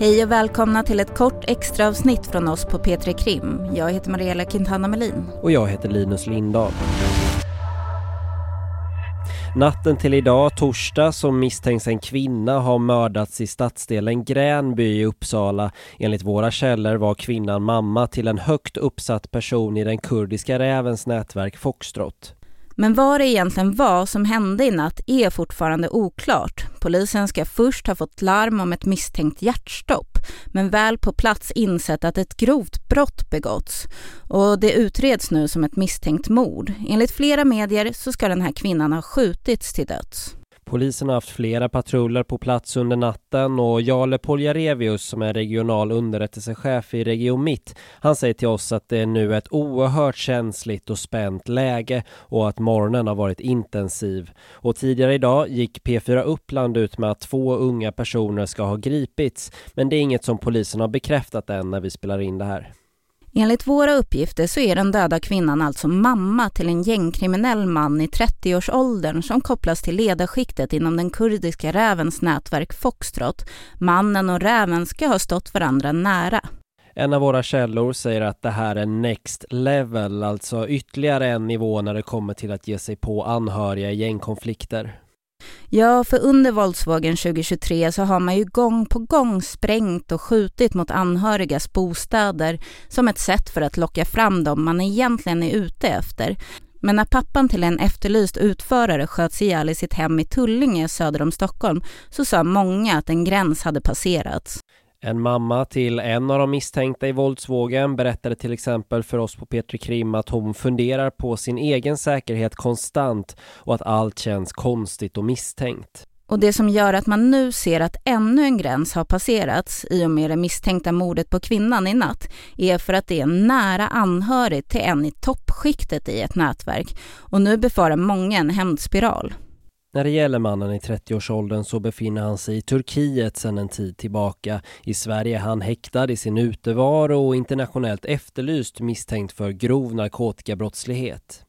Hej och välkomna till ett kort extra avsnitt från oss på P3 Krim. Jag heter Mariella Quintana Melin. Och jag heter Linus Lindahl. Natten till idag, torsdag, så misstänks en kvinna ha mördats i stadsdelen Gränby i Uppsala. Enligt våra källor var kvinnan mamma till en högt uppsatt person i den kurdiska rävens nätverk Foxtrot. Men vad det egentligen var som hände i natt är fortfarande oklart. Polisen ska först ha fått larm om ett misstänkt hjärtstopp men väl på plats insett att ett grovt brott begåtts. Och det utreds nu som ett misstänkt mord. Enligt flera medier så ska den här kvinnan ha skjutits till döds. Polisen har haft flera patruller på plats under natten och Jale Poljarevius som är regional underrättelsechef i Region Mitt han säger till oss att det är nu ett oerhört känsligt och spänt läge och att morgonen har varit intensiv. Och tidigare idag gick P4 Uppland ut med att två unga personer ska ha gripits men det är inget som polisen har bekräftat än när vi spelar in det här. Enligt våra uppgifter så är den döda kvinnan alltså mamma till en gängkriminell man i 30-årsåldern som kopplas till ledarskiktet inom den kurdiska rävens nätverk Foxtrot. Mannen och räven ska ha stått varandra nära. En av våra källor säger att det här är next level, alltså ytterligare en nivå när det kommer till att ge sig på anhöriga i gängkonflikter. Ja, för under våldsvågen 2023 så har man ju gång på gång sprängt och skjutit mot anhörigas bostäder som ett sätt för att locka fram dem man egentligen är ute efter. Men när pappan till en efterlyst utförare sköts ihjäl i sitt hem i Tullinge söder om Stockholm så sa många att en gräns hade passerats. En mamma till en av de misstänkta i våldsvågen berättade till exempel för oss på Petri Krim att hon funderar på sin egen säkerhet konstant och att allt känns konstigt och misstänkt. Och det som gör att man nu ser att ännu en gräns har passerats i och med det misstänkta mordet på kvinnan i natt är för att det är nära anhörig till en i toppskiktet i ett nätverk och nu befarar många en hämndspiral. När det gäller mannen i 30-årsåldern så befinner han sig i Turkiet sedan en tid tillbaka. I Sverige är han häktad i sin utevaro och internationellt efterlyst misstänkt för grov narkotikabrottslighet.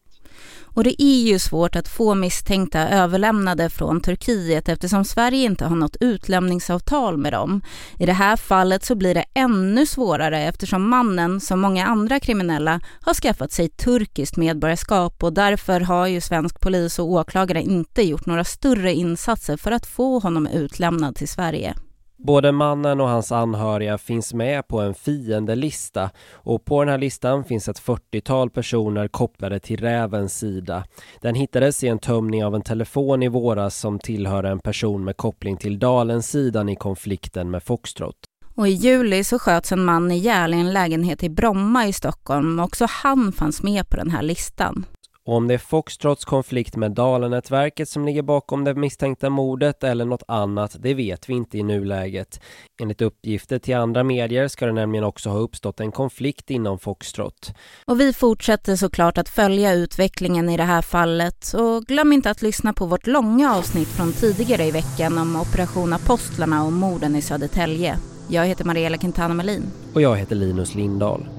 Och det är ju svårt att få misstänkta överlämnade från Turkiet eftersom Sverige inte har något utlämningsavtal med dem. I det här fallet så blir det ännu svårare eftersom mannen, som många andra kriminella, har skaffat sig turkiskt medborgarskap och därför har ju svensk polis och åklagare inte gjort några större insatser för att få honom utlämnad till Sverige. Både mannen och hans anhöriga finns med på en fiendelista och på den här listan finns ett 40-tal personer kopplade till rävens sida. Den hittades i en tömning av en telefon i våras som tillhör en person med koppling till Dalens sidan i konflikten med Foxtrot. Och i juli så sköts en man ihjäl i en lägenhet i Bromma i Stockholm. Också han fanns med på den här listan. Och om det är Foxtrots konflikt med Dalenätverket som ligger bakom det misstänkta mordet eller något annat, det vet vi inte i nuläget. Enligt uppgifter till andra medier ska det nämligen också ha uppstått en konflikt inom Foxtrot. Och vi fortsätter såklart att följa utvecklingen i det här fallet och glöm inte att lyssna på vårt långa avsnitt från tidigare i veckan om Operation Apostlarna och morden i Södertälje. Jag heter Mariella Quintana Melin. Och jag heter Linus Lindahl.